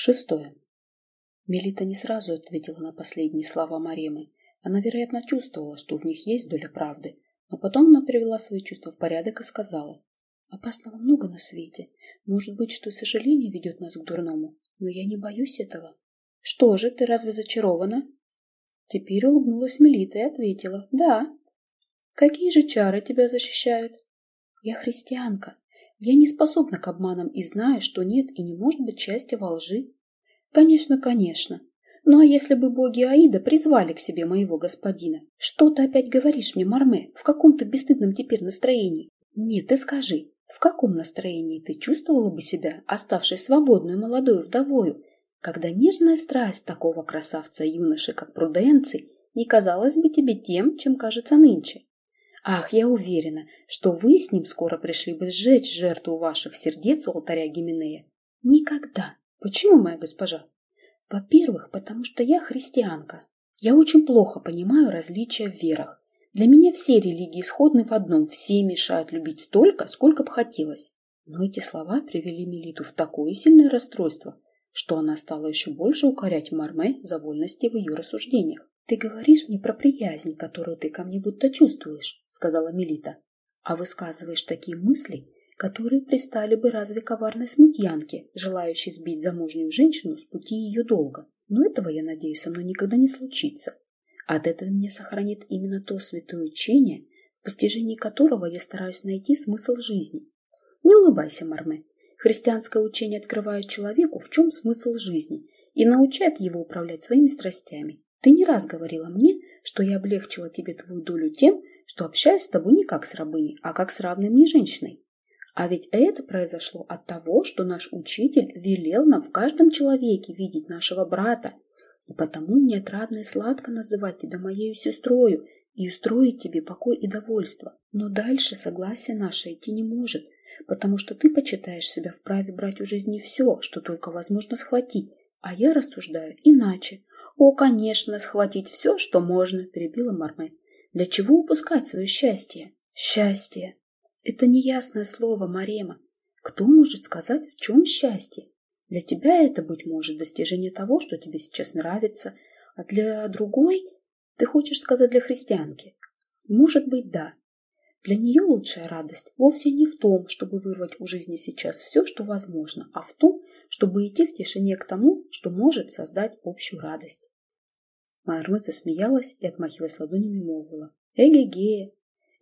Шестое. Мелита не сразу ответила на последние слова Маремы. Она, вероятно, чувствовала, что в них есть доля правды, но потом она привела свои чувства в порядок и сказала. «Опасного много на свете. Может быть, что сожаление ведет нас к дурному, но я не боюсь этого». «Что же, ты разве зачарована?» Теперь улыбнулась Мелита и ответила. «Да». «Какие же чары тебя защищают?» «Я христианка. Я не способна к обманам и знаю, что нет и не может быть счастья во лжи. Конечно, конечно. Ну а если бы боги Аида призвали к себе моего господина? Что ты опять говоришь мне, Марме, в каком-то бесстыдном теперь настроении? Нет, ты скажи, в каком настроении ты чувствовала бы себя, оставшись свободной молодой вдовою, когда нежная страсть такого красавца-юноши, как Пруденций, не казалась бы тебе тем, чем кажется нынче? Ах, я уверена, что вы с ним скоро пришли бы сжечь жертву ваших сердец у алтаря Гименея. Никогда. Почему, моя госпожа? Во-первых, потому что я христианка. Я очень плохо понимаю различия в верах. Для меня все религии сходны в одном, все мешают любить столько, сколько бы хотелось. Но эти слова привели Мелиту в такое сильное расстройство, что она стала еще больше укорять Марме за вольности в ее рассуждениях. «Ты говоришь мне про приязнь, которую ты ко мне будто чувствуешь», — сказала Мелита. «А высказываешь такие мысли, которые пристали бы разве коварной смутьянке, желающей сбить замужнюю женщину с пути ее долга. Но этого, я надеюсь, со мной никогда не случится. От этого меня сохранит именно то святое учение, в постижении которого я стараюсь найти смысл жизни. Не улыбайся, Марме. Христианское учение открывает человеку, в чем смысл жизни, и научает его управлять своими страстями. Ты не раз говорила мне, что я облегчила тебе твою долю тем, что общаюсь с тобой не как с рабыней, а как с равной мне женщиной. А ведь это произошло от того, что наш учитель велел нам в каждом человеке видеть нашего брата, и потому мне отрадно и сладко называть тебя моею сестрою и устроить тебе покой и довольство. Но дальше согласие наше идти не может, потому что ты почитаешь себя вправе брать у жизни все, что только возможно схватить, а я рассуждаю иначе. О, конечно, схватить все, что можно, перебила Марме. Для чего упускать свое счастье? Счастье. Это неясное слово, Марема. Кто может сказать, в чем счастье? Для тебя это, быть может, достижение того, что тебе сейчас нравится, а для другой, ты хочешь сказать для христианки? Может быть, да. Для нее лучшая радость вовсе не в том, чтобы вырвать у жизни сейчас все, что возможно, а в том, чтобы идти в тишине к тому, что может создать общую радость. Майерме засмеялась и, отмахиваясь ладонями, молвила. «Эге-ге!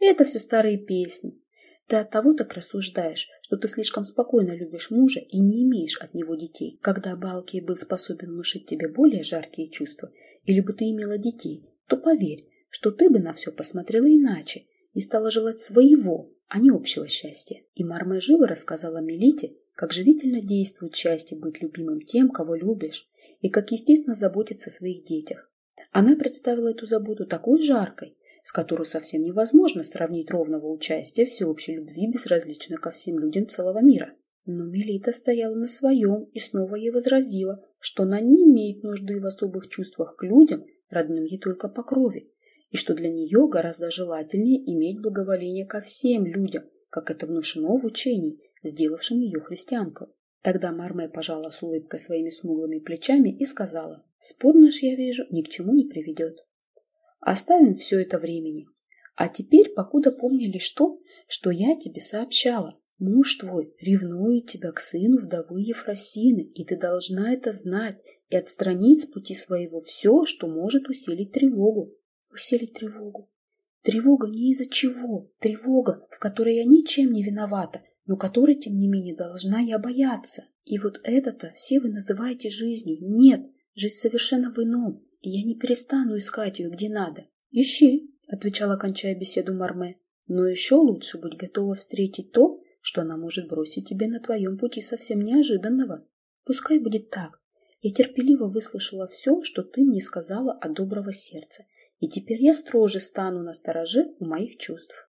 Это все старые песни. Ты от того так рассуждаешь, что ты слишком спокойно любишь мужа и не имеешь от него детей. Когда Балки был способен внушить тебе более жаркие чувства, или бы ты имела детей, то поверь, что ты бы на все посмотрела иначе и стала желать своего, а не общего счастья. И Марме живо рассказала Мелите, как живительно действует счастье быть любимым тем, кого любишь, и как естественно заботиться о своих детях. Она представила эту заботу такой жаркой, с которой совсем невозможно сравнить ровного участия всеобщей любви безразлично ко всем людям целого мира. Но Мелита стояла на своем и снова ей возразила, что она не имеет нужды в особых чувствах к людям, родным ей только по крови, и что для нее гораздо желательнее иметь благоволение ко всем людям, как это внушено в учении, сделавшим ее христианкой. Тогда Марме пожала с улыбкой своими смуглыми плечами и сказала, «Спор наш, я вижу, ни к чему не приведет. Оставим все это времени. А теперь, покуда помни лишь то, что я тебе сообщала. Муж твой ревнует тебя к сыну вдовы Ефросины, и ты должна это знать и отстранить с пути своего все, что может усилить тревогу. Усилить тревогу. Тревога не из-за чего. Тревога, в которой я ничем не виновата, но которой, тем не менее, должна я бояться. И вот это-то все вы называете жизнью. Нет, жизнь совершенно в ином, и я не перестану искать ее где надо. Ищи, отвечала, кончая беседу Марме. Но еще лучше быть готова встретить то, что она может бросить тебе на твоем пути совсем неожиданного. Пускай будет так. Я терпеливо выслушала все, что ты мне сказала от доброго сердца, и теперь я строже стану на стороже у моих чувств.